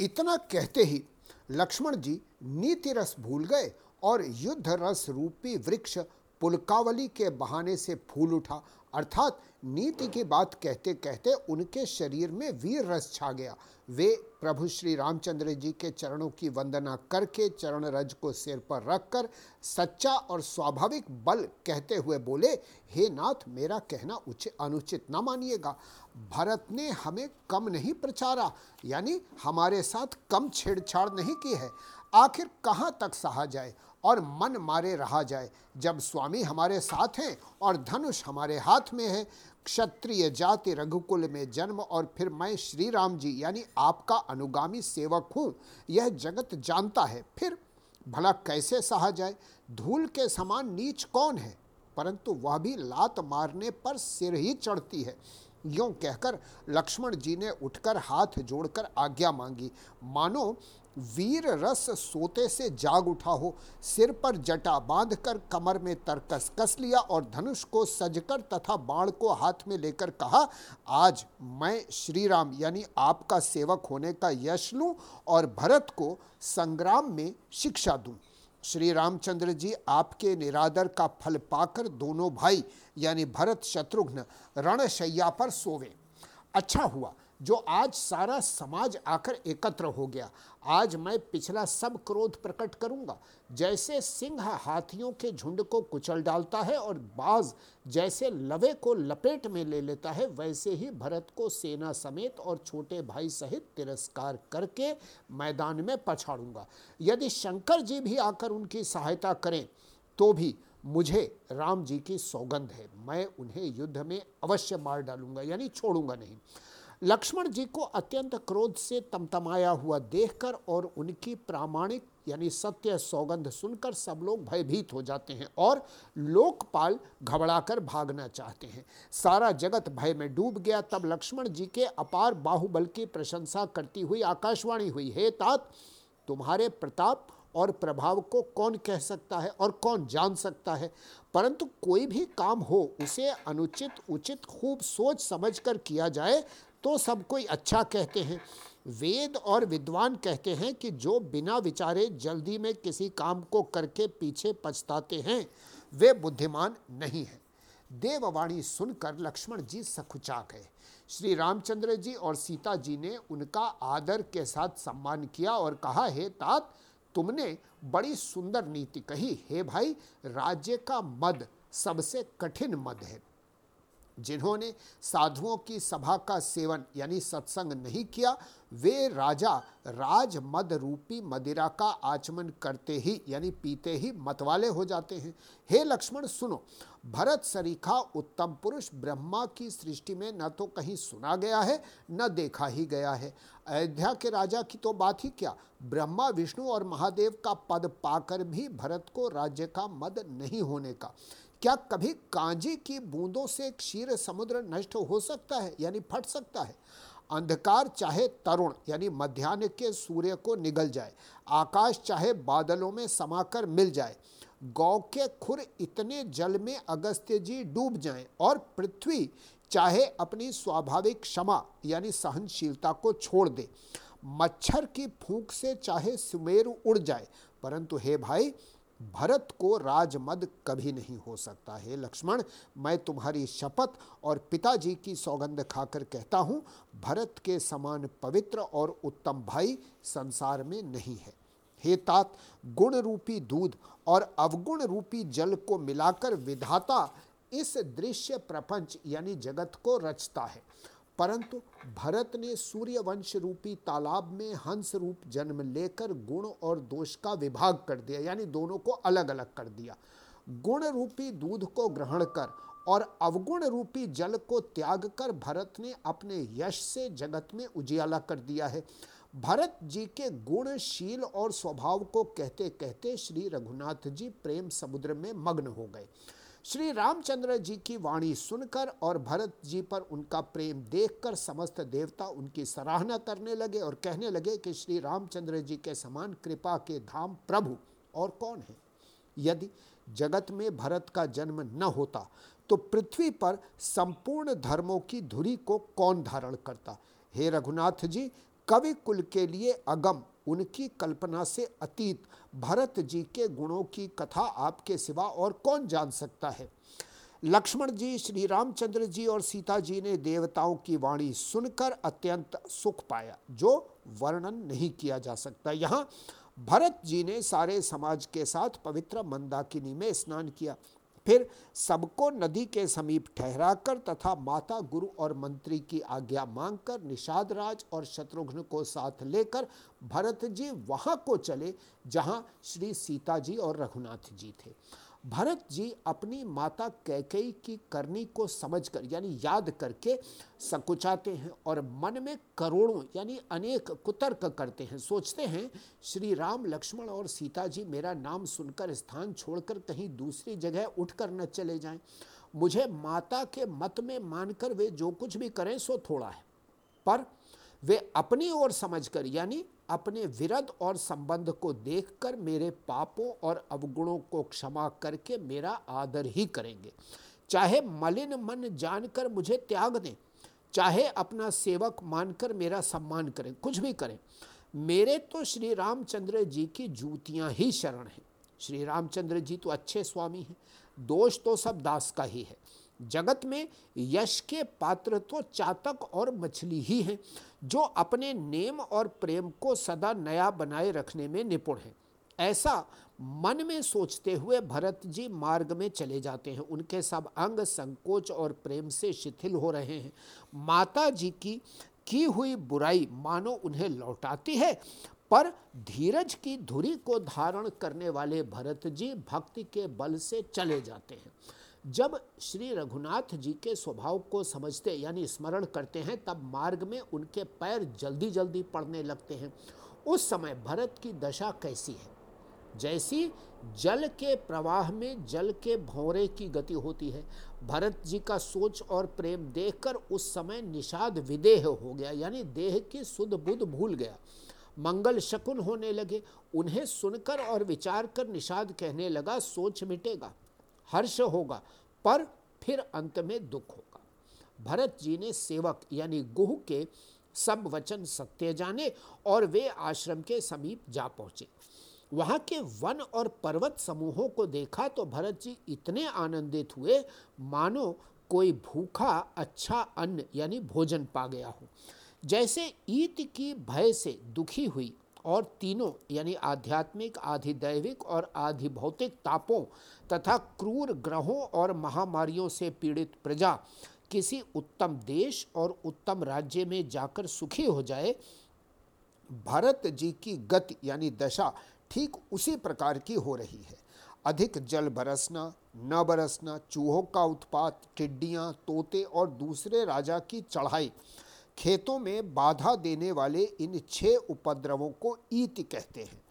इतना कहते ही लक्ष्मण जी नीति रस भूल गए और युद्ध रस रूपी वृक्ष पुलकावली के बहाने से फूल उठा। अर्थात नीति की बात कहते कहते उनके शरीर में वीर रस छा गया। वे प्रभु श्री रामचंद्र जी के चरणों की वंदना करके चरण रज को सिर पर रखकर सच्चा और स्वाभाविक बल कहते हुए बोले, हे नाथ, मेरा कहना उचित, अनुचित न मानिएगा। भरत ने हमें कम नहीं प्रचारा, यानी हमारे साथ कम छेड़छाड़ नहीं की है। आखिर कहाँ तक सहा जाए? और मन मारे रहा जाए। जब स्वामी हमारे साथ हैं और धनुष हमारे हाथ में है, क्षत्रिय जाति रघुकुल में जन्म और फिर मैं श्री राम जी, यानी आपका अनुगामी सेवक हूँ, यह जगत जानता है। फिर भला कैसे सहा जाए? धूल के समान नीच कौन है? परंतु वह भी लात मारने पर सिर ही चढ़ती है। यूँ कहकर लक्ष्मण जी ने उठकर हाथ जोड़कर आज्ञा मांगी, मानो वीर रस सोते से जाग उठा हो, सिर पर जटा बांधकर कमर में तरकस कस लिया और धनुष को सजकर तथा बाण को हाथ में लेकर कहा, आज मैं श्री राम यानी आपका सेवक होने का यश लूँ और भरत को संग्राम में शिक्षा दूँ। श्री रामचंद्र जी, आपके निरादर का फल पाकर दोनों भाई, यानी भरत शत्रुघ्न, रणशैया पर सोवे। अच्छा हुआ जो आज सारा समाज आकर एकत्र हो गया, आज मैं पिछला सब क्रोध प्रकट करूँगा। जैसे सिंह हाथियों के झुंड को कुचल डालता है और बाज जैसे लवे को लपेट में ले लेता है, वैसे ही भरत को सेना समेत और छोटे भाई सहित तिरस्कार करके मैदान में पछाड़ूँगा। यदि शंकर जी भी आकर उनकी सहायता करें तो भी मुझे राम जी की सौगंध है। मैं उन्हें युद्ध में अवश्य मार डालूँगा, यानी छोड़ूँगा नहीं। लक्ष्मण जी को अत्यंत क्रोध से तमतमाया हुआ देखकर और उनकी प्रामाणिक यानी सत्य सौगंध सुनकर सब लोग भयभीत हो जाते हैं और लोकपाल घबराकर भागना चाहते हैं। सारा जगत भय में डूब गया, तब लक्ष्मण जी के अपार बाहुबल की प्रशंसा करती हुई आकाशवाणी हुई, हे तात, तुम्हारे प्रताप और प्रभाव को कौन कह सकता है और कौन जान सकता है? परंतु कोई भी काम हो, उसे अनुचित, उचित खूब सोच समझकर किया जाए तो सब कोई अच्छा कहते हैं। वेद और विद्वान कहते हैं कि जो बिना विचारे जल्दी में किसी काम को करके पीछे पछताते हैं, वे बुद्धिमान नहीं हैं। देववाणी सुनकर लक्ष्मण जी सखुचा गए श्री रामचंद्र जी और सीता जी ने उनका आदर के साथ सम्मान किया और कहा, हे तात, तुमने बड़ी सुंदर नीति कही। हे भाई, राज्य का मद सबसे कठिन मद है। जिन्होंने साधुओं की सभा का सेवन यानी सत्संग नहीं किया, वे राजा राज मद रूपी मदिरा का आचमन करते ही यानी पीते ही मतवाले हो जाते हैं। हे लक्ष्मण, सुनो, भरत सरीखा उत्तम पुरुष ब्रह्मा की सृष्टि में न तो कहीं सुना गया है, न देखा ही गया है। अयोध्या के राजा की तो बात ही क्या? ब्रह्मा, विष्णु और महादेव का पद पाकर भी भरत को राज्य का मद नहीं होने का। क्या कभी कांजी की बूंदों से क्षीर समुद्र नष्ट हो सकता है, यानी फट सकता है? अंधकार चाहे तरुण, यानी मध्यान्ह के सूर्य को निगल जाए। आकाश चाहे बादलों में समाकर मिल जाए। गौ के खुर इतने जल में अगस्त्य जी डूब जाएँ और पृथ्वी चाहे अपनी स्वाभाविक क्षमा, यानी सहनशीलता को छोड़ दे। मच्छर की फूंक से चाहे सुमेरु उड़ जाए। परंतु हे भाई भरत को राजमद कभी नहीं हो सकता। है लक्ष्मण, मैं तुम्हारी शपथ और पिताजी की सौगंध खाकर कहता हूँ, भरत के समान पवित्र और उत्तम भाई संसार में नहीं है। हे तात गुण रूपी दूध और अवगुण रूपी जल को मिलाकर विधाता इस दृश्य प्रपंच यानी जगत को रचता है। परंतु भरत ने सूर्यवंश रूपी तालाब में हंस रूप जन्म लेकर गुण और दोष का विभाग कर दिया, यानी दोनों को अलग अलग कर दिया। गुण रूपी दूध को ग्रहण कर और अवगुण रूपी जल को त्याग कर भरत ने अपने यश से जगत में उजियाला कर दिया है। भरत जी के गुणशील और स्वभाव को कहते कहते श्री रघुनाथ जी प्रेम समुद्र में मग्न हो गए। श्री रामचंद्र जी की वाणी सुनकर और भरत जी पर उनका प्रेम देखकर समस्त देवता उनकी सराहना करने लगे और कहने लगे कि श्री रामचंद्र जी के समान कृपा के धाम प्रभु और कौन है? यदि जगत में भरत का जन्म न होता तो पृथ्वी पर संपूर्ण धर्मों की धुरी को कौन धारण करता? हे रघुनाथ जी, कवि कुल के लिए अगम उनकी कल्पना से अतीत। भरत जी के गुणों की कथा आपके सिवा और कौन जान सकता है? लक्ष्मण जी, श्री रामचंद्र जी और सीता जी ने देवताओं की वाणी सुनकर अत्यंत सुख पाया, जो वर्णन नहीं किया जा सकता। यहाँ भरत जी ने सारे समाज के साथ पवित्र मंदाकिनी में स्नान किया। फिर सबको नदी के समीप ठहराकर तथा माता, गुरु और मंत्री की आज्ञा मांगकर निषाद राज और शत्रुघ्न को साथ लेकर भरत जी वहाँ को चले, जहाँ श्री सीता जी और रघुनाथ जी थे। भरत जी अपनी माता कैकई की करनी को समझकर, यानी याद करके संकुचाते हैं और मन में करोड़ों, यानी अनेक कुतर्क करते हैं। सोचते हैं, श्री राम लक्ष्मण और सीता जी मेरा नाम सुनकर स्थान छोड़कर कहीं दूसरी जगह उठकर न चले जाएँ। मुझे माता के मत में मानकर वे जो कुछ भी करें, सो थोड़ा है। पर वे अपनी ओर समझकर, यानी अपने विरध और संबंध को देखकर मेरे पापों और अवगुणों को क्षमा करके मेरा आदर ही करेंगे। चाहे मलिन मन जानकर मुझे त्याग दें, चाहे अपना सेवक मानकर मेरा सम्मान करें, कुछ भी करें, मेरे तो श्री रामचंद्र जी की जूतियाँ ही शरण हैं। श्री रामचंद्र जी तो अच्छे स्वामी हैं, दोष तो सब दास का ही है। जगत में यश के पात्र तो चातक और मछली ही हैं, जो अपने नेम और प्रेम को सदा नया बनाए रखने में निपुण हैं। ऐसा मन में सोचते हुए भरत जी मार्ग में चले जाते हैं। उनके सब अंग संकोच और प्रेम से शिथिल हो रहे हैं। माता जी की की हुई बुराई मानो उन्हें लौटाती है, पर धीरज की धुरी को धारण करने वाले भरत जी भक्ति के बल से चले जाते हैं। जब श्री रघुनाथ जी के स्वभाव को समझते यानी स्मरण करते हैं, तब मार्ग में उनके पैर जल्दी जल्दी पड़ने लगते हैं। उस समय भरत की दशा कैसी है? जैसी जल के प्रवाह में जल के भौरे की गति होती है। भरत जी का सोच और प्रेम देखकर उस समय निषाद विदेह हो गया, यानी देह की शुद्ध बुद्ध भूल गया। मंगल शकुन होने लगे। उन्हें सुनकर और विचार कर निषाद कहने लगा, सोच मिटेगा। हर्ष होगा, पर फिर अंत में दुख होगा। भरत जी ने सेवक यानी गुह के सब वचन सत्य जाने और वे आश्रम के समीप जा पहुँचे। वहाँ के वन और पर्वत समूहों को देखा तो भरत जी इतने आनंदित हुए, मानो कोई भूखा अच्छा अन्न यानी भोजन पा गया हो। जैसे ईत की भय से दुखी हुई और तीनों, यानी आध्यात्मिक, आधिदैविक और आधिभौतिक तापों तथा क्रूर ग्रहों और महामारियों से पीड़ित प्रजा किसी उत्तम देश और उत्तम राज्य में जाकर सुखी हो जाए, भारत जी की गति, यानी दशा, ठीक उसी प्रकार की हो रही है। अधिक जल बरसना, न बरसना, चूहों का उत्पात, टिड्डियाँ, तोते और दूसरे राजा की चढ़ाई खेतों में बाधा देने वाले इन छह उपद्रवों को ईति कहते हैं।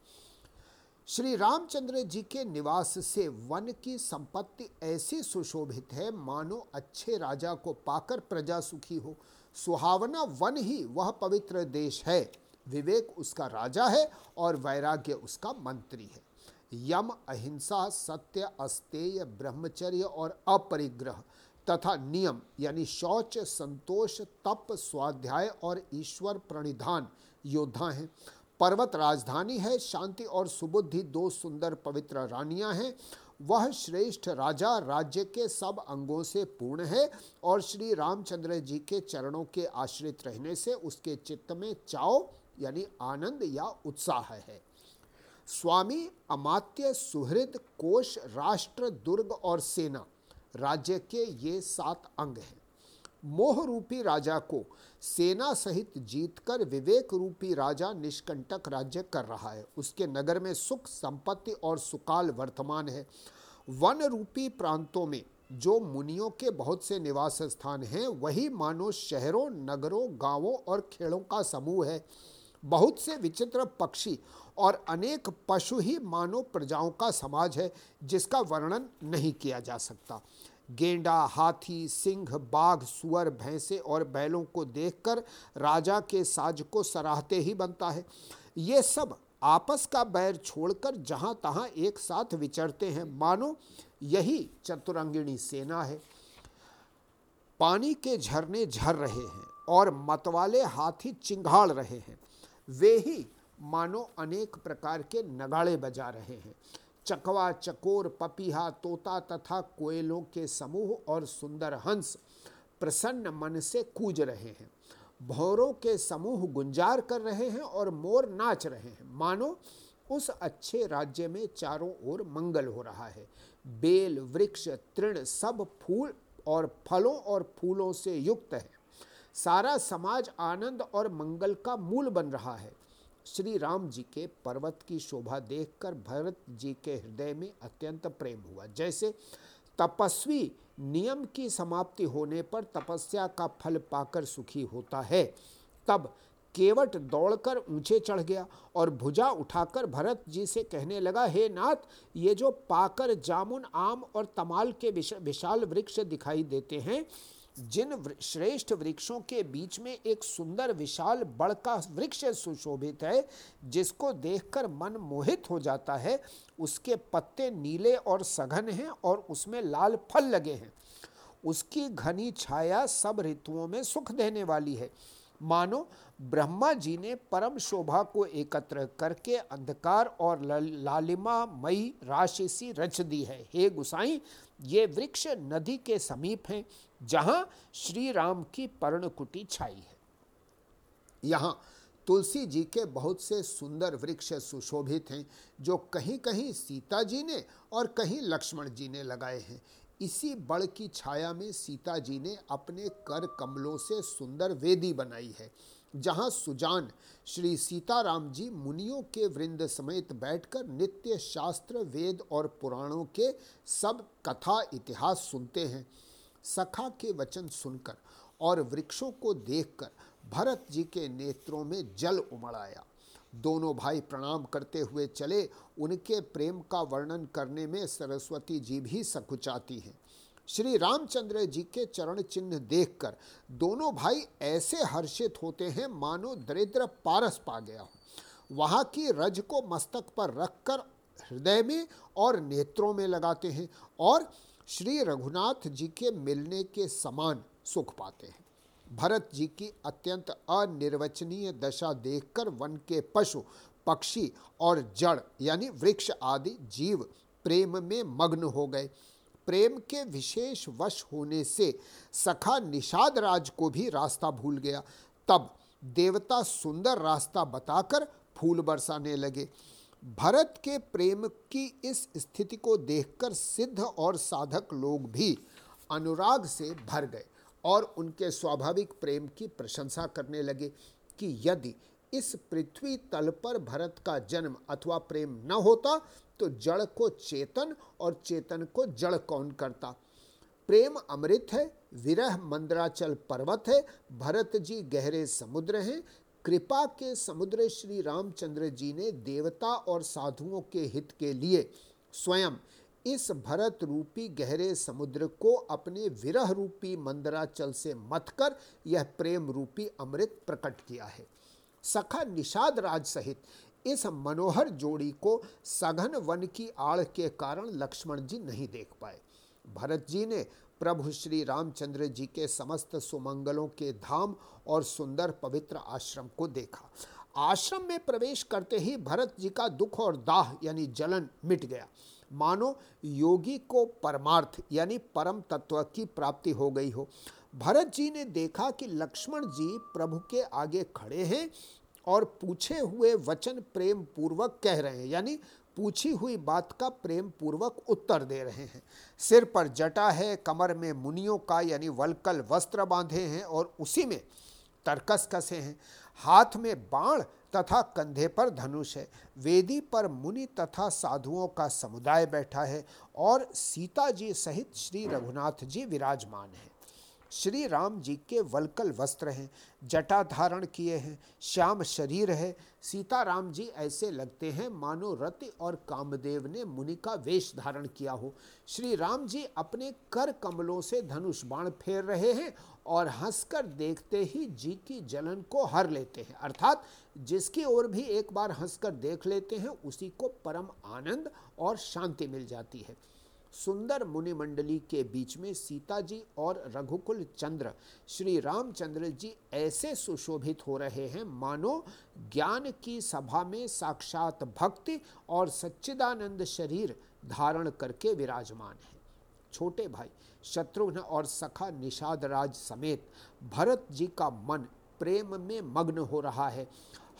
श्री रामचंद्र जी के निवास से वन की संपत्ति ऐसी सुशोभित है, मानो अच्छे राजा को पाकर प्रजा सुखी हो। सुहावना वन ही वह पवित्र देश है। विवेक उसका राजा है और वैराग्य उसका मंत्री है। यम अहिंसा सत्य अस्तेय ब्रह्मचर्य और अपरिग्रह। तथा नियम, यानी शौच, संतोष, तप, स्वाध्याय और ईश्वर प्रणिधान, योद्धा हैं। पर्वत राजधानी है, शांति और सुबुद्धि दो सुंदर पवित्र रानियाँ हैं। वह श्रेष्ठ राजा राज्य के सब अंगों से पूर्ण है और श्री रामचंद्र जी के चरणों के आश्रित रहने से उसके चित्त में चाव, यानी आनंद या उत्साह है। स्वामी, अमात्य, सुहृद, कोश, राष्ट्र, दुर्ग और सेना राज्य के ये सात अंग हैं। मोह रूपी राजा को सेना सहित जीतकर विवेक रूपी राजा निष्कंटक राज्य कर रहा है। उसके नगर में सुख, संपत्ति और सुकाल वर्तमान है। वन रूपी प्रांतों में जो मुनियों के बहुत से निवास स्थान हैं, वही मानो शहरों, नगरों, गाँवों और खेड़ों का समूह है। बहुत से विचित्र पक्षी और अनेक पशु ही मानव प्रजाओं का समाज है, जिसका वर्णन नहीं किया जा सकता। गेंडा, हाथी, सिंह, बाघ, सुअर, भैंसे और बैलों को देखकर राजा के साज को सराहते ही बनता है। ये सब आपस का बैर छोड़कर जहाँ तहाँ एक साथ विचरते हैं। मानो यही चतुरंगिणी सेना है। पानी के झरने झर रहे हैं और मतवाले हाथी चिंगाड़ रहे हैं। वे ही मानो अनेक प्रकार के नगाड़े बजा रहे हैं। चकवा, चकोर, पपीहा, तोता तथा कोयलों के समूह और सुंदर हंस प्रसन्न मन से कूज रहे हैं। भौरों के समूह गुंजार कर रहे हैं और मोर नाच रहे हैं। मानो उस अच्छे राज्य में चारों ओर मंगल हो रहा है। बेल, वृक्ष, तृण सब फूल और फलों और फूलों से युक्त है। सारा समाज आनंद और मंगल का मूल बन रहा है। श्री राम जी के पर्वत की शोभा देखकर भरत जी के हृदय में अत्यंत प्रेम हुआ। जैसे तपस्वी नियम की समाप्ति होने पर तपस्या का फल पाकर सुखी होता है, तब केवट दौड़कर ऊँचे चढ़ गया और भुजा उठाकर भरत जी से कहने लगा, हे नाथ, ये जो पाकर जामुन, आम और तमाल के विशाल वृक्ष दिखाई देते हैं जिन श्रेष्ठ वृक्षों के बीच में एक सुंदर विशाल बड़ का वृक्ष सुशोभित है, जिसको देखकर मन मोहित हो जाता है, उसके पत्ते नीले और सघन हैं और उसमें लाल फल लगे हैं। उसकी घनी छाया सब ऋतुओं में सुख देने वाली है। मानो, ब्रह्मा जी ने परम शोभा को एकत्र करके अंधकार और लालिमा मई राशि सी रच दी है। हे गुसाई ये वृक्ष नदी के समीप हैं, जहाँ श्री राम की पर्णकुटी छाई है। यहाँ तुलसी जी के बहुत से सुंदर वृक्ष सुशोभित हैं, जो कहीं कहीं सीता जी ने और कहीं लक्ष्मण जी ने लगाए हैं। इसी बड़ की छाया में सीता जी ने अपने कर कमलों से सुंदर वेदी बनाई है। जहाँ सुजान श्री सीताराम जी मुनियों के वृंद समेत बैठकर नित्य शास्त्र, वेद और पुराणों के सब कथा, इतिहास सुनते हैं। सखा के वचन सुनकर और वृक्षों को देखकर भरत जी के नेत्रों में जल उमड़ आया। दोनों भाई प्रणाम करते हुए चले। उनके प्रेम का वर्णन करने में सरस्वती जी भी सकुचाती हैं। श्री रामचंद्र जी के चरण चिन्ह देखकर दोनों भाई ऐसे हर्षित होते हैं मानो दरिद्र पारस पा गया हो। वहाँ की रज को मस्तक पर रखकर हृदय में और नेत्रों में लगाते हैं और श्री रघुनाथ जी के मिलने के समान सुख पाते हैं। भरत जी की अत्यंत अनिर्वचनीय दशा देखकर वन के पशु, पक्षी और जड़ यानी वृक्ष आदि जीव प्रेम में मग्न हो गए। प्रेम के विशेष वश होने से सखा निषाद राज को भी रास्ता भूल गया। तब देवता सुंदर रास्ता बताकर फूल बरसाने लगे। भरत के प्रेम की इस स्थिति को देखकर सिद्ध और साधक लोग भी अनुराग से भर गए और उनके स्वाभाविक प्रेम की प्रशंसा करने लगे कि यदि इस पृथ्वी तल पर भरत का जन्म अथवा प्रेम न होता तो जड़ को चेतन और चेतन को जड़ कौन करता? प्रेम अमृत है, विरह मंद्राचल पर्वत है, भरत जी गहरे समुद्र हैं, कृपा के समुद्र श्री रामचंद्र जी ने देवता और साधुओं के हित के लिए स्वयं इस भरत रूपी गहरे समुद्र को अपने विरह रूपी मंदराचल से मथकर यह प्रेम रूपी अमृत प्रकट किया है। सखा निषाद राज सहित इस मनोहर जोड़ी को सघन वन की आड़ के कारण लक्ष्मण जी नहीं देख पाए। भरत जी ने प्रभु श्री रामचंद्र जी के समस्त सुमंगलों के धाम और सुंदर पवित्र आश्रम को देखा। आश्रम में प्रवेश करते ही भरत जी का दुख और दाह यानी जलन मिट गया। मानो योगी को परमार्थ यानी परम तत्व की प्राप्ति हो गई हो। भरत जी ने देखा कि लक्ष्मण जी प्रभु के आगे खड़े हैं और पूछे हुए वचन प्रेम पूर्वक कह रहे हैं, यानी पूछी हुई बात का प्रेम पूर्वक उत्तर दे रहे हैं। सिर पर जटा है, कमर में मुनियों का, यानी वलकल वस्त्र बांधे हैं और उसी में तरकस कसे हैं। हाथ में बाण तथा कंधे पर धनुष है। वेदी पर मुनि तथा साधुओं का समुदाय बैठा है और सीता जी सहित श्री रघुनाथ जी विराजमान हैं। श्री राम जी के वलकल वस्त्र हैं, जटा धारण किए हैं, श्याम शरीर है। सीता राम जी ऐसे लगते हैं मानो रति और कामदेव ने मुनि का वेश धारण किया हो। श्री राम जी अपने कर कमलों से धनुष बाण फेर रहे हैं और हंसकर देखते ही जी की जलन को हर लेते हैं। अर्थात जिसकी ओर भी एक बार हंसकर देख लेते हैं, उसी को परम आनंद और शांति मिल जाती है। सुंदर मुनि मंडली के बीच में सीता जी और रघुकुल चंद्र, श्री रामचंद्र जी ऐसे सुशोभित हो रहे हैं, मानो ज्ञान की सभा में साक्षात भक्ति और सच्चिदानंद शरीर धारण करके विराजमान है। छोटे भाई शत्रुघ्न और सखा निषाद राज समेत भरत जी का मन प्रेम में मग्न हो रहा है।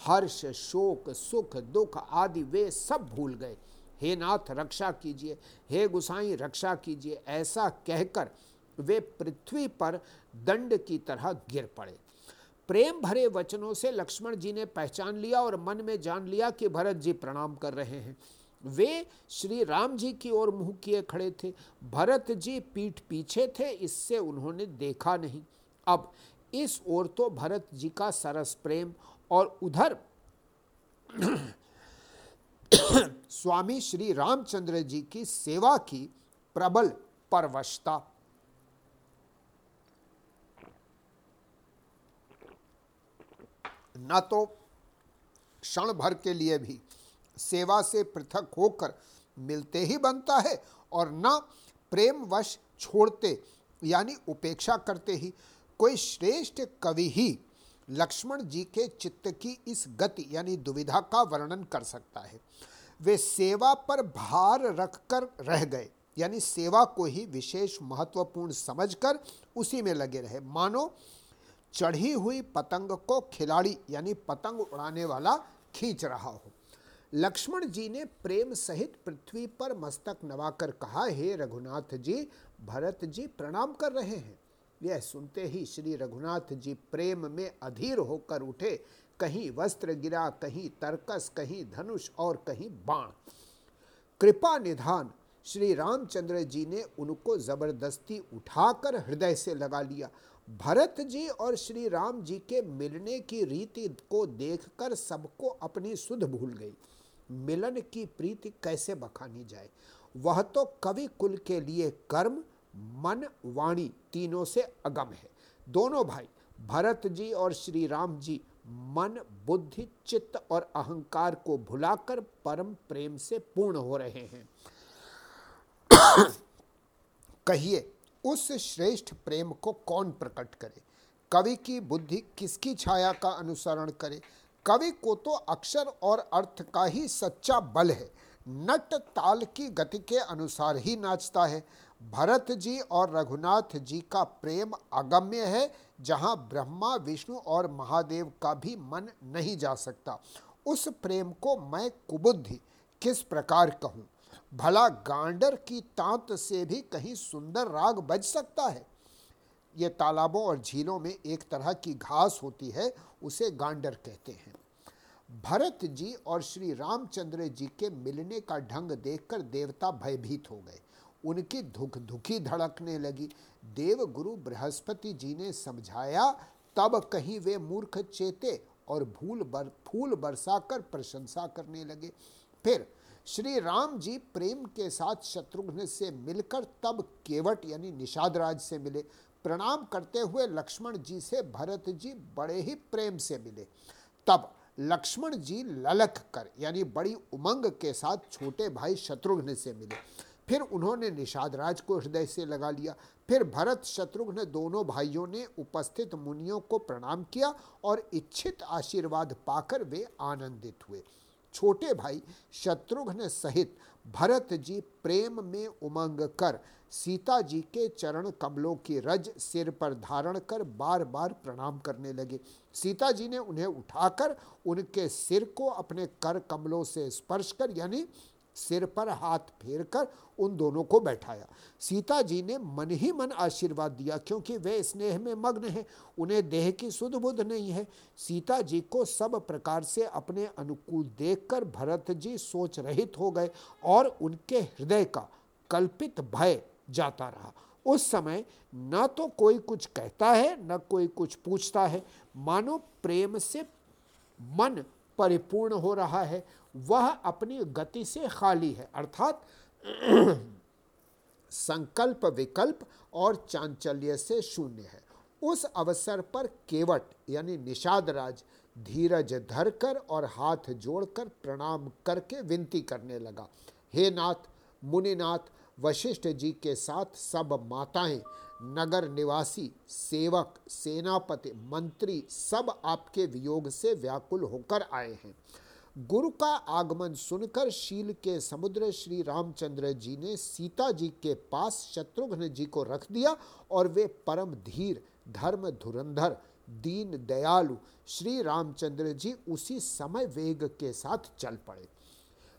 हर्ष, शोक, सुख, दुख आदि वे सब भूल गए। हे नाथ, रक्षा कीजिए। हे गुसाई, रक्षा कीजिए। ऐसा कहकर वे पृथ्वी पर दंड की तरह गिर पड़े। प्रेम भरे वचनों से लक्ष्मण जी ने पहचान लिया और मन में जान लिया कि भरत जी प्रणाम कर रहे हैं। वे श्री राम जी की ओर मुँह किए खड़े थे। भरत जी पीठ पीछे थे, इससे उन्होंने देखा नहीं। अब इस ओर तो भरत जी का सरस प्रेम और उधर स्वामी श्री रामचंद्र जी की सेवा की प्रबल परवशता। न तो क्षण भर के लिए भी सेवा से पृथक होकर मिलते ही बनता है और न प्रेमवश छोड़ते, यानी उपेक्षा करते ही, कोई श्रेष्ठ कवि ही लक्ष्मण जी के चित्त की इस गति, यानी दुविधा का वर्णन कर सकता है। वे सेवा पर भार रखकर रह गए, यानी सेवा को ही विशेष महत्वपूर्ण समझकर उसी में लगे रहे। मानो, चढ़ी हुई पतंग को खिलाड़ी, यानी पतंग उड़ाने वाला खींच रहा हो। लक्ष्मण जी ने प्रेम सहित पृथ्वी पर मस्तक नवाकर कहा, हे रघुनाथ जी, भरत जी, प्रणाम कर रहे हैं। यह सुनते ही श्री रघुनाथ जी प्रेम में अधीर होकर उठे। कहीं वस्त्र गिरा, कहीं तरकस, कहीं धनुष और कहीं बाण। कृपा निधान, श्री रामचंद्र जी ने उनको ज़बरदस्ती उठाकर हृदय से लगा लिया। भरत जी और श्री राम जी के मिलने की रीति को देखकर सबको अपनी सुध भूल गई। मिलन की प्रीति कैसे बखानी जाए? वह तो कवि कुल के लिए कर्म मन, वाणी तीनों से अगम है। दोनों भाई, भरत जी और श्री राम जी, मन, बुद्धि, चित्त और अहंकार को भुलाकर परम प्रेम से पूर्ण हो रहे हैं। कहिए, उस श्रेष्ठ प्रेम को कौन प्रकट करे? कवि की बुद्धि किसकी छाया का अनुसरण करे? कवि को तो अक्षर और अर्थ का ही सच्चा बल है। नट ताल की गति के अनुसार ही नाचता है। भरत जी और रघुनाथ जी का प्रेम अगम्य है, जहाँ ब्रह्मा, विष्णु और महादेव का भी मन नहीं जा सकता। उस प्रेम को मैं कुबुद्धि किस प्रकार कहूँ? भला गांडर की तांत से भी कहीं सुंदर राग बज सकता है? ये तालाबों और झीलों में एक तरह की घास होती है, उसे गांडर कहते हैं। भरत जी और श्री रामचंद्र जी के मिलने का ढंग देखकर देवता भयभीत हो गए। उनकी धुक धुकी धड़कने लगी। देव गुरु बृहस्पति जी ने समझाया, तब कहीं वे मूर्ख, चेते और भूल बर, फूल बरसाकर प्रशंसा करने लगे। फिर श्री राम जी प्रेम के साथ शत्रुघ्न से मिलकर तब केवट यानी निषाद राज से मिले। प्रणाम करते हुए लक्ष्मण जी से भरत जी बड़े ही प्रेम से मिले। तब लक्ष्मण जी ललक कर यानी बड़ी उमंग के साथ छोटे भाई शत्रुघ्न से मिले। फिर उन्होंने निषाद राज को हृदय से लगा लिया। फिर भरत शत्रुघ्न दोनों भाइयों ने उपस्थित मुनियों को प्रणाम किया और इच्छित आशीर्वाद पाकर वे आनंदित हुए। छोटे भाई शत्रुघ्न सहित भरत जी प्रेम में उमंग कर सीता जी के चरण कमलों की रज सिर पर धारण कर बार बार प्रणाम करने लगे। सीता जी ने उन्हें उठाकर उनके सिर को अपने कर कमलों से स्पर्श कर, यानी सिर पर हाथ फेरकर उन दोनों को बैठाया। सीता जी ने मन ही मन आशीर्वाद दिया क्योंकि वे स्नेह में मग्न हैं, उन्हें देह की सुध बुध नहीं है। सीता जी को सब प्रकार से अपने अनुकूल देखकर भरत जी सोच रहित हो गए और उनके हृदय का कल्पित भय जाता रहा। उस समय न तो कोई कुछ कहता है, न कोई कुछ पूछता है। मानो प्रेम से मन परिपूर्ण हो रहा है वह अपनी गति से खाली है, अर्थात संकल्प विकल्प और चांचल्य से शून्य है। उस अवसर पर केवट, यानी निषाद राज, धीरज धरकर और हाथ जोड़कर प्रणाम करके विनती करने लगा। हे नाथ, मुनिनाथ, वशिष्ठ जी के साथ सब माताएँ, नगर निवासी, सेवक, सेनापति, मंत्री सब आपके वियोग से व्याकुल होकर आए हैं। गुरु का आगमन सुनकर शील के समुद्र श्री रामचंद्र जी ने सीता जी के पास शत्रुघ्न जी को रख दिया और वे परम धीर, धर्म धुरंधर, दीन दयालु श्री रामचंद्र जी उसी समय वेग के साथ चल पड़े।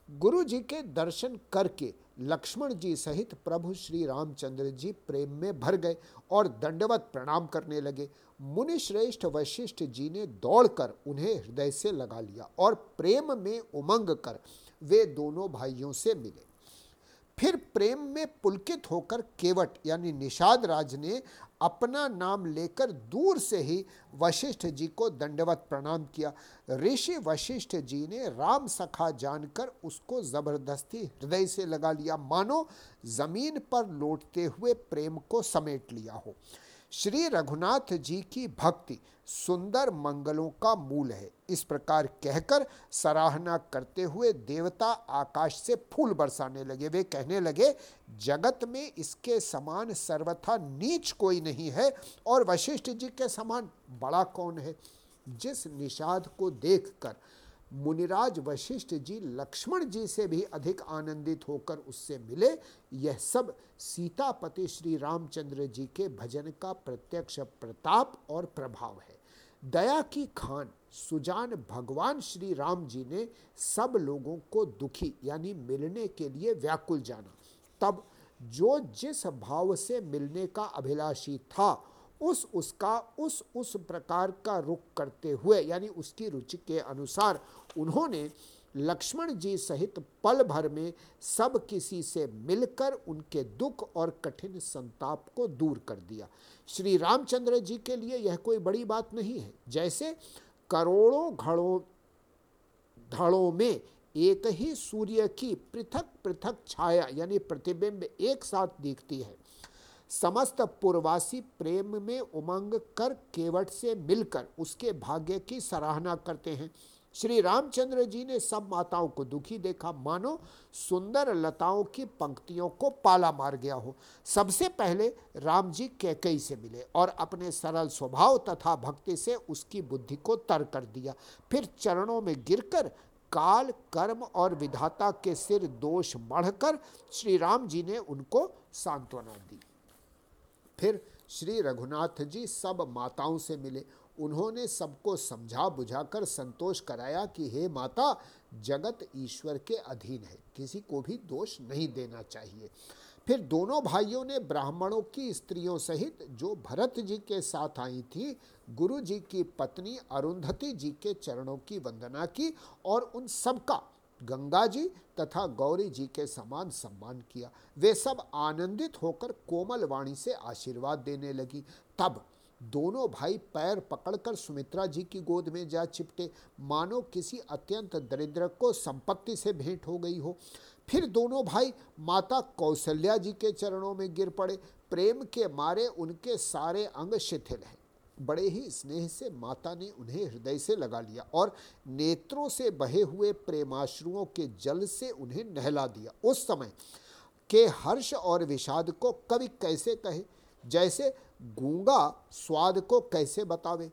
गुरु जी के दर्शन करके लक्ष्मण जी सहित प्रभु श्री रामचंद्र जी प्रेम में भर गए और दंडवत प्रणाम करने लगे। मुनि श्रेष्ठ वशिष्ठ जी ने दौड़कर उन्हें हृदय से लगा लिया और प्रेम में उमंग कर वे दोनों भाइयों से मिले। फिर प्रेम में पुलकित होकर केवट यानी निषाद राज ने अपना नाम लेकर दूर से ही वशिष्ठ जी को दंडवत प्रणाम किया। ऋषि वशिष्ठ जी ने राम सखा जानकर उसको ज़बरदस्ती हृदय से लगा लिया। मानो ज़मीन पर लौटते हुए प्रेम को समेट लिया हो। श्री रघुनाथ जी की भक्ति सुंदर मंगलों का मूल है। इस प्रकार कहकर सराहना करते हुए देवता आकाश से फूल बरसाने लगे। वे कहने लगे, जगत में इसके समान सर्वथा नीच कोई नहीं है और वशिष्ठ जी के समान बड़ा कौन है? जिस निषाद को देखकर मुनिराज वशिष्ठ जी लक्ष्मण जी से भी अधिक आनंदित होकर उससे मिले। यह सब सीतापति श्री रामचंद्र जी के भजन का प्रत्यक्ष प्रताप और प्रभाव है। दया की खान सुजान भगवान श्री राम जी ने सब लोगों को दुखी, यानी मिलने के लिए व्याकुल जाना। तब जो जिस भाव से मिलने का अभिलाषी था उस उसका, उस उस प्रकार का रुख करते हुए, यानी उसकी रुचि के अनुसार उन्होंने लक्ष्मण जी सहित पल भर में सब किसी से मिलकर उनके दुख और कठिन संताप को दूर कर दिया। श्री रामचंद्र जी के लिए यह कोई बड़ी बात नहीं है। जैसे करोड़ों घड़ों, धड़ों में एक ही सूर्य की पृथक पृथक छाया, यानी प्रतिबिंब एक साथ दिखती है। समस्त पूर्वासी प्रेम में उमंग कर केवट से मिलकर उसके भाग्य की सराहना करते हैं। श्री रामचंद्र जी ने सब माताओं को दुखी देखा। मानो सुंदर लताओं की पंक्तियों को पाला मार गया हो। सबसे पहले राम जी कैकई से मिले और अपने सरल स्वभाव तथा भक्ति से उसकी बुद्धि को तर कर दिया। फिर चरणों में गिरकर काल, कर्म और विधाता के सिर दोष मढ़कर श्री राम जी ने उनको सांत्वना दी। फिर श्री रघुनाथ जी सब माताओं से मिले। उन्होंने सबको समझा बुझाकर संतोष कराया कि हे माता, जगत ईश्वर के अधीन है, किसी को भी दोष नहीं देना चाहिए। फिर दोनों भाइयों ने ब्राह्मणों की स्त्रियों सहित जो भरत जी के साथ आई थी, गुरु जी की पत्नी अरुंधति जी के चरणों की वंदना की और उन सबका गंगा जी तथा गौरी जी के समान सम्मान किया। वे सब आनंदित होकर कोमल वाणी से आशीर्वाद देने लगी। तब दोनों भाई पैर पकड़कर सुमित्रा जी की गोद में जा चिपटे। मानो किसी अत्यंत दरिद्र को संपत्ति से भेंट हो गई हो। फिर दोनों भाई माता कौशल्या जी के चरणों में गिर पड़े। प्रेम के मारे उनके सारे अंग शिथिल हैं। बड़े ही स्नेह से माता ने उन्हें हृदय से लगा लिया और नेत्रों से बहे हुए प्रेमाश्रुओं के जल से उन्हें नहला दिया। उस समय के हर्ष और विषाद को कवि कैसे कहे? जैसे, गूँगा स्वाद को कैसे बतावे?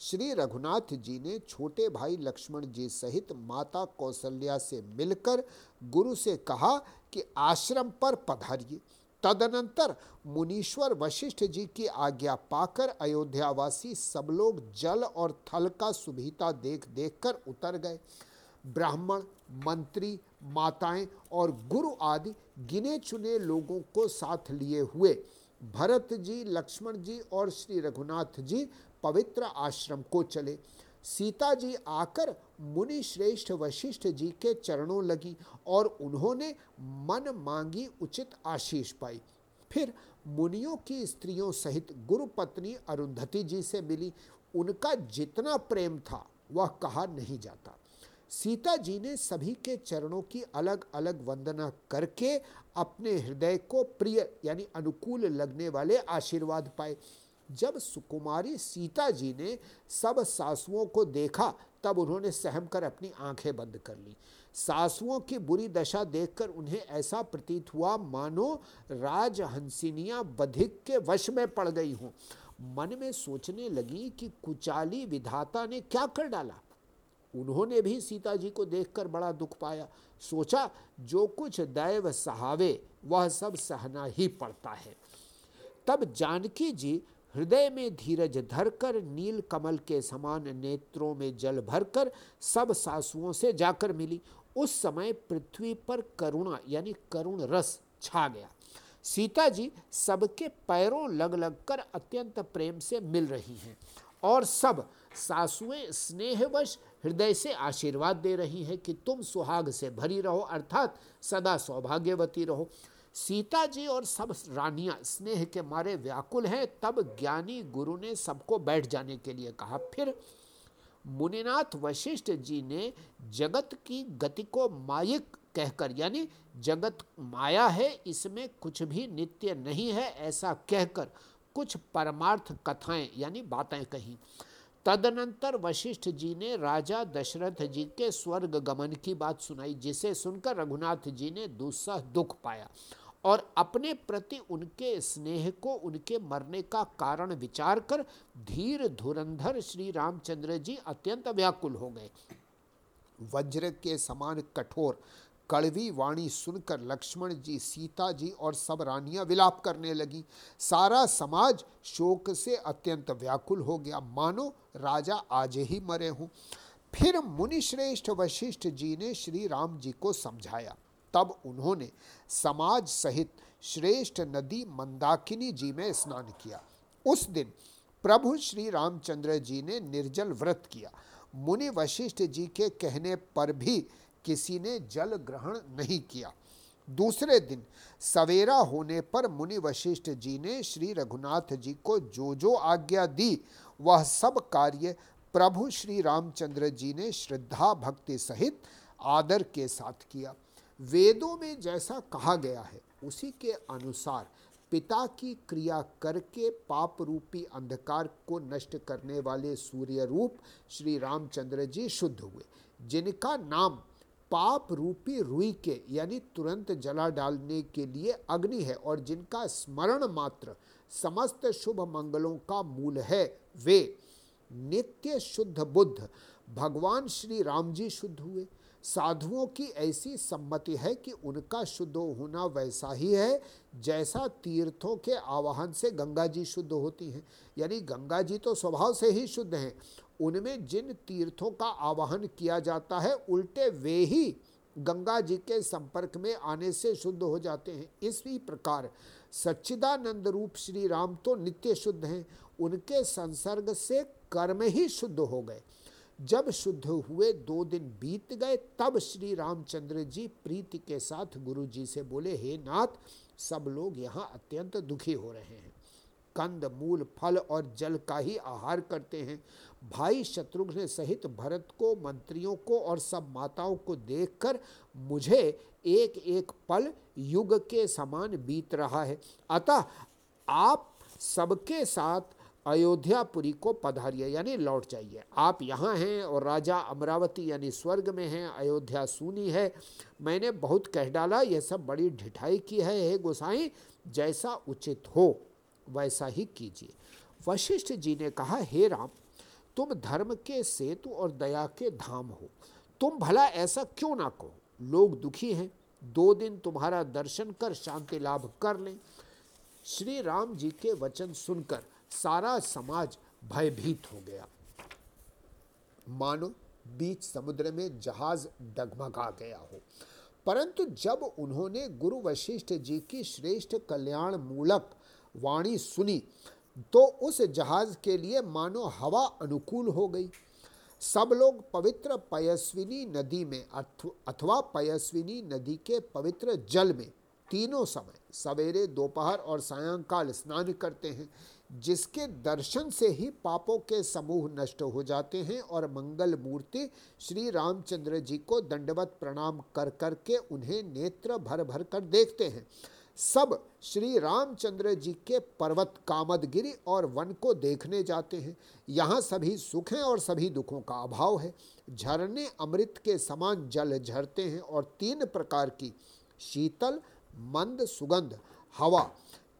श्री रघुनाथ जी ने छोटे भाई लक्ष्मण जी सहित माता कौशल्या से मिलकर गुरु से कहा कि आश्रम पर पधारिए। तदनंतर मुनीश्वर वशिष्ठ जी की आज्ञा पाकर अयोध्यावासी सब लोग जल और थल का सुभिता देख देख कर उतर गए। ब्राह्मण, मंत्री, माताएँ और गुरु आदि गिने चुने लोगों को साथ लिए हुए भरत जी, लक्ष्मण जी और श्री रघुनाथ जी पवित्र आश्रम को चले। सीता जी आकर मुनि श्रेष्ठ वशिष्ठ जी के चरणों लगी और उन्होंने मन मांगी उचित आशीष पाई। फिर मुनियों की स्त्रियों सहित गुरु पत्नी अरुंधति जी से मिली। उनका जितना प्रेम था, वह कहा नहीं जाता। सीता जी ने सभी के चरणों की अलग अलग वंदना करके अपने हृदय को प्रिय यानी अनुकूल लगने वाले आशीर्वाद पाए। जब सुकुमारी सीता जी ने सब सासुओं को देखा, तब उन्होंने सहम कर अपनी आँखें बंद कर ली। सासुओं की बुरी दशा देखकर उन्हें ऐसा प्रतीत हुआ, मानो राजहंसिनियाँ बधिक के वश में पड़ गई हों। मन में सोचने लगी कि कुचाली विधाता ने क्या कर डाला? उन्होंने भी सीता जी को देखकर बड़ा दुख पाया। सोचा, जो कुछ दैव सहावे, वह सब सहना ही पड़ता है। तब जानकी जी हृदय में धीरज धरकर, नील कमल के समान नेत्रों में जल भरकर सब सासुओं से जाकर मिली। उस समय पृथ्वी पर करुणा, यानी करुण रस छा गया। सीता जी सबके पैरों लग लग कर अत्यंत प्रेम से मिल रही हैं और सब सासुएँ स्नेहवश हृदय से आशीर्वाद दे रही हैं कि तुम सुहाग से भरी रहो, अर्थात सदा सौभाग्यवती रहो। सीता जी और सब रानियाँ स्नेह के मारे व्याकुल हैं, तब ज्ञानी गुरु ने सबको बैठ जाने के लिए कहा। फिर मुनिनाथ वशिष्ठ जी ने जगत की गति को मायिक कहकर, यानी जगत माया है, इसमें कुछ भी नित्य नहीं है, ऐसा कहकर कुछ परमार्थ कथाएँ, यानी बातें कही। तदनंतर वशिष्ठ जी ने राजा दशरथ जी के स्वर्ग गमन की बात सुनाई, जिसे सुनकर रघुनाथ जी ने दूसरा दुख पाया। और अपने प्रति उनके स्नेह को, उनके मरने का कारण विचार कर धीर धुरंधर श्री रामचंद्र जी अत्यंत व्याकुल हो गए। वज्र के समान कठोर, कड़वी वाणी सुनकर लक्ष्मण जी, सीता जी और सब रानियाँ विलाप करने लगी। सारा समाज शोक से अत्यंत व्याकुल हो गया। मानो राजा आज ही मरे हों। फिर मुनिश्रेष्ठ वशिष्ठ जी ने श्री राम जी को समझाया। तब उन्होंने समाज सहित श्रेष्ठ नदी मंदाकिनी जी में स्नान किया। उस दिन प्रभु श्री रामचंद्र जी ने निर्जल व्रत किया। मुनि वशिष्ठ जी के कहने पर भी किसी ने जल ग्रहण नहीं किया। दूसरे दिन सवेरा होने पर मुनि वशिष्ठ जी ने श्री रघुनाथ जी को जो जो आज्ञा दी, वह सब कार्य प्रभु श्री रामचंद्र जी ने श्रद्धा भक्ति सहित आदर के साथ किया। वेदों में जैसा कहा गया है, उसी के अनुसार पिता की क्रिया करके पाप रूपी अंधकार को नष्ट करने वाले सूर्य रूप श्री रामचंद्र जी शुद्ध हुए, जिनका नाम पाप रूपी रुई के, यानी तुरंत जला डालने के लिए अग्नि है और जिनका स्मरण मात्र समस्त शुभ मंगलों का मूल है, वे नित्य शुद्ध बुद्ध, भगवान श्री राम जी शुद्ध हुए। साधुओं की ऐसी सम्मति है कि उनका शुद्ध होना वैसा ही है, जैसा तीर्थों के आवाहन से गंगा जी शुद्ध होती हैं। यानी गंगा जी तो स्वभाव से ही शुद्ध हैं। उनमें जिन तीर्थों का आवाहन किया जाता है, उल्टे वे ही गंगा जी के संपर्क में आने से शुद्ध हो जाते हैं। इसी प्रकार सच्चिदानंद रूप श्री राम तो नित्य शुद्ध हैं। उनके संसर्ग से कर्म ही शुद्ध हो गए। जब शुद्ध हुए, दो दिन बीत गए, तब श्री रामचंद्र जी प्रीति के साथ गुरु जी से बोले, हे नाथ, सब लोग यहाँ अत्यंत दुखी हो रहे हैं। कंद, मूल, फल और जल का ही आहार करते हैं। भाई शत्रुघ्न सहित भरत को, मंत्रियों को और सब माताओं को देखकर मुझे एक एक पल युग के समान बीत रहा है। अतः आप सबके साथ अयोध्यापुरी को पधारिए, यानी लौट जाइए। आप यहाँ हैं और राजा अमरावती, यानी स्वर्ग में हैं, अयोध्या सुनी है। मैंने बहुत कह डाला, यह सब बड़ी ढिठाई की है, हे गोसाई, जैसा उचित हो, वैसा ही कीजिए। वशिष्ठ जी ने कहा, हे राम, तुम धर्म के सेतु और दया के धाम हो। तुम भला ऐसा क्यों ना कहो? लोग दुखी हैं। दो दिन तुम्हारा दर्शन कर शांति लाभ कर लें। श्री राम जी के वचन सुनकर सारा समाज भयभीत हो गया। मानो बीच समुद्र में जहाज़ डगमगा गया हो। परंतु जब उन्होंने गुरु वशिष्ठ जी की श्रेष्ठ कल्याण मूलक वाणी सुनी तो उस जहाज़ के लिए मानो हवा अनुकूल हो गई। सब लोग पवित्र पयस्विनी नदी में अथवा पयस्विनी नदी के पवित्र जल में तीनों समय सवेरे दोपहर और सायंकाल स्नान करते हैं। जिसके दर्शन से ही पापों के समूह नष्ट हो जाते हैं और मंगल मूर्ति श्री रामचंद्र जी को दंडवत प्रणाम कर कर के उन्हें नेत्र भर भर कर देखते हैं। सब श्री रामचंद्र जी के पर्वत कामदगिरी और वन को देखने जाते हैं। यहाँ सभी सुख हैं और सभी दुखों का अभाव है। झरने अमृत के समान जल झरते हैं और तीन प्रकार की शीतल, मंद, सुगंध, हवा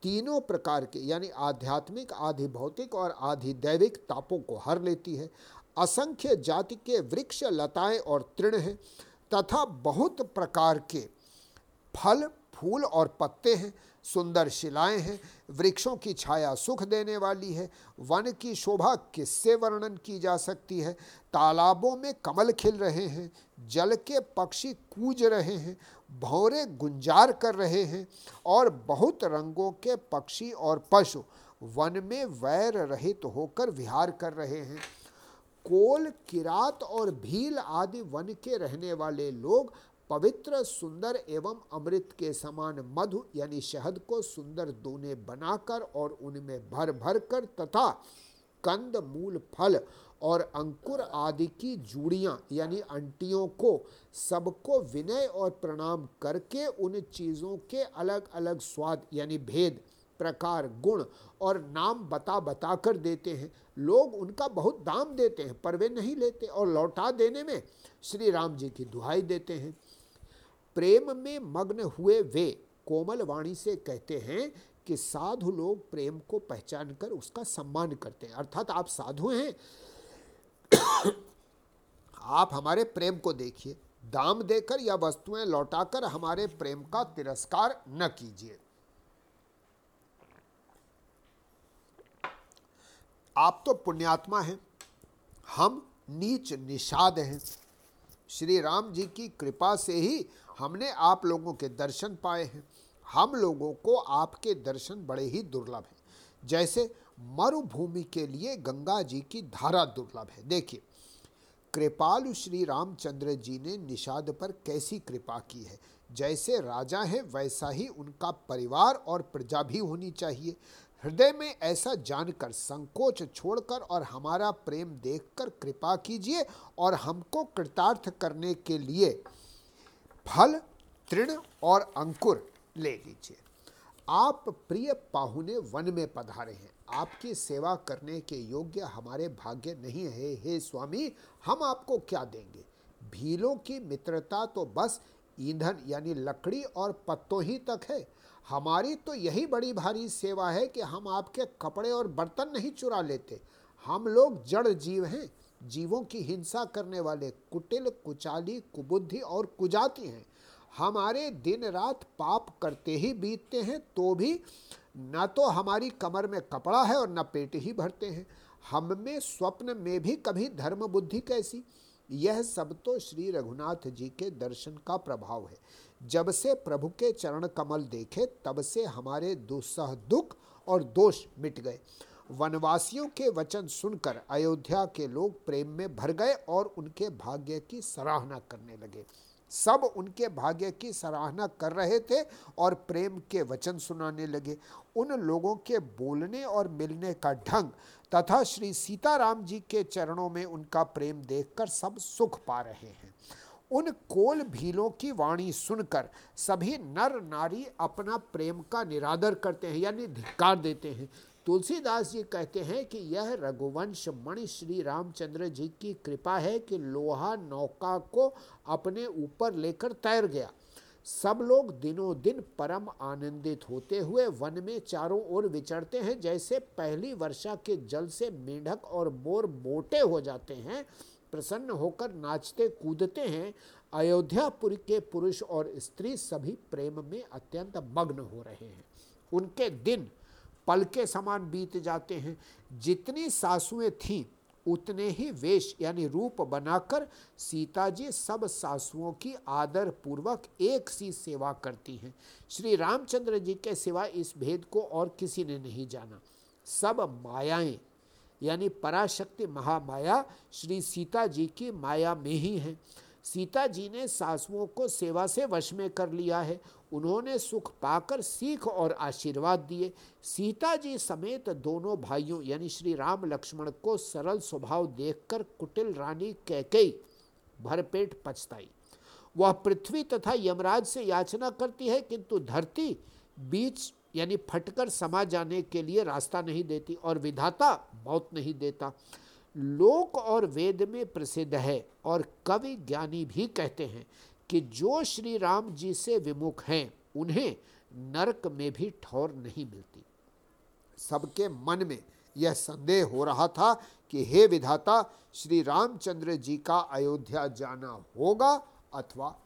तीनों प्रकार के, यानी आध्यात्मिक, आधि भौतिक और आधि दैविक तापों को हर लेती है। असंख्य जाति के वृक्ष, लताएँ और तृण हैं तथा बहुत प्रकार के फल, फूल और पत्ते हैं। सुंदर शिलाएँ हैं, वृक्षों की छाया सुख देने वाली है, वन की शोभा किससे वर्णन की जा सकती है? तालाबों में कमल खिल रहे हैं, जल के पक्षी कूज रहे हैं, भौरे गुंजार कर रहे हैं और बहुत रंगों के पक्षी और पशु वन में वैर रहित तो होकर विहार कर रहे हैं। कोल, किरात और भील आदि वन के रहने वाले लोग पवित्र, सुंदर एवं अमृत के समान मधु, यानी शहद को सुंदर दोने बनाकर और उनमें भर भर कर तथा कंद, मूल फल और अंकुर आदि की जूड़ियाँ, यानी अंटियों को सबको विनय और प्रणाम करके उन चीज़ों के अलग अलग स्वाद, यानी भेद, प्रकार, गुण और नाम बता बता कर देते हैं। लोग उनका बहुत दाम देते हैं, पर वे नहीं लेते और लौटा देने में श्री राम जी की दुहाई देते हैं। प्रेम में मग्न हुए वे कोमल वाणी से कहते हैं कि साधु लोग प्रेम को पहचान कर उसका सम्मान करते हैं। अर्थात आप साधु हैं। आप हमारे प्रेम को देखिए। दाम देकर या वस्तुएँ लौटाकर हमारे प्रेम का तिरस्कार न कीजिए। आप तो पुण्यात्मा हैं। हम नीच निषाद हैं। श्री राम जी की कृपा से ही हमने आप लोगों के दर्शन पाए हैं। हम लोगों को आपके दर्शन बड़े ही दुर्लभ हैं। जैसे मरुभूमि के लिए गंगा जी की धारा दुर्लभ है। देखिए, कृपालु श्री रामचंद्र जी ने निषाद पर कैसी कृपा की है। जैसे राजा हैं, वैसा ही उनका परिवार और प्रजा भी होनी चाहिए। हृदय में ऐसा जानकर, संकोच छोड़कर और हमारा प्रेम देखकर कृपा कीजिए और हमको कृतार्थ करने के लिए फल, तृण और अंकुर ले लीजिए। आप प्रिय पाहुने वन में पधारे हैं। आपकी सेवा करने के योग्य हमारे भाग्य नहीं है। हे स्वामी, हम आपको क्या देंगे? भीलों की मित्रता तो बस ईंधन यानी लकड़ी और पत्तों ही तक है। हमारी तो यही बड़ी भारी सेवा है कि हम आपके कपड़े और बर्तन नहीं चुरा लेते। हम लोग जड़ जीव हैं। जीवों की हिंसा करने वाले कुटिल, कुचाली, कुबुद्धि और कुजाती हैं। हमारे दिन रात पाप करते ही बीतते हैं तो भी न तो हमारी कमर में कपड़ा है और न पेट ही भरते हैं। हम में स्वप्न में भी कभी धर्म बुद्धि कैसी? यह सब तो श्री रघुनाथ जी के दर्शन का प्रभाव है। जब से प्रभु के चरण कमल देखे, तब से हमारे दुस्सह दुख और दोष मिट गए। वनवासियों के वचन सुनकर अयोध्या के लोग प्रेम में भर गए और उनके भाग्य की सराहना करने लगे। सब उनके भाग्य की सराहना कर रहे थे और प्रेम के वचन सुनाने लगे। उन लोगों के बोलने और मिलने का ढंग तथा श्री सीताराम जी के चरणों में उनका प्रेम देखकर सब सुख पा रहे हैं। उन कोल भीलों की वाणी सुनकर सभी नर नारी अपना प्रेम का निरादर करते हैं, यानी धिक्कार देते हैं। तुलसीदास जी कहते हैं कि यह रघुवंश मणि श्री रामचंद्र जी की कृपा है कि लोहा नौका को अपने ऊपर लेकर तैर गया। सब लोग दिनों दिन परम आनंदित होते हुए वन में चारों ओर विचरते हैं। जैसे पहली वर्षा के जल से मेढक और मोर मोटे हो जाते हैं, प्रसन्न होकर नाचते कूदते हैं। अयोध्यापुर के पुरुष और स्त्री सभी प्रेम में अत्यंत मग्न हो रहे हैं। उनके दिन पल के समान बीत जाते हैं। जितनी सासुएँ थीं, उतने ही वेश यानी रूप बनाकर सीता जी सब सासुओं की आदर पूर्वक एक सी सेवा करती हैं। श्री रामचंद्र जी के सिवा इस भेद को और किसी ने नहीं जाना। सब मायाएँ, यानी पराशक्ति महामाया श्री सीता जी की माया में ही हैं। सीता जी ने सासुओं को सेवा से वश में कर लिया है। उन्होंने सुख पाकर सीख और आशीर्वाद दिए। सीता जी समेत दोनों भाइयों, यानी श्री राम लक्ष्मण को सरल स्वभाव देखकर कुटिल रानी कैकई भरपेट पछताई। वह पृथ्वी तथा यमराज से याचना करती है, किंतु धरती बीच, यानी फटकर समा जाने के लिए रास्ता नहीं देती और विधाता मौत नहीं देता। लोक और वेद में प्रसिद्ध है और कवि ज्ञानी भी कहते हैं कि जो श्री राम जी से विमुख हैं, उन्हें नरक में भी ठौर नहीं मिलती। सबके मन में यह संदेह हो रहा था कि हे विधाता, श्री रामचंद्र जी का अयोध्या जाना होगा अथवा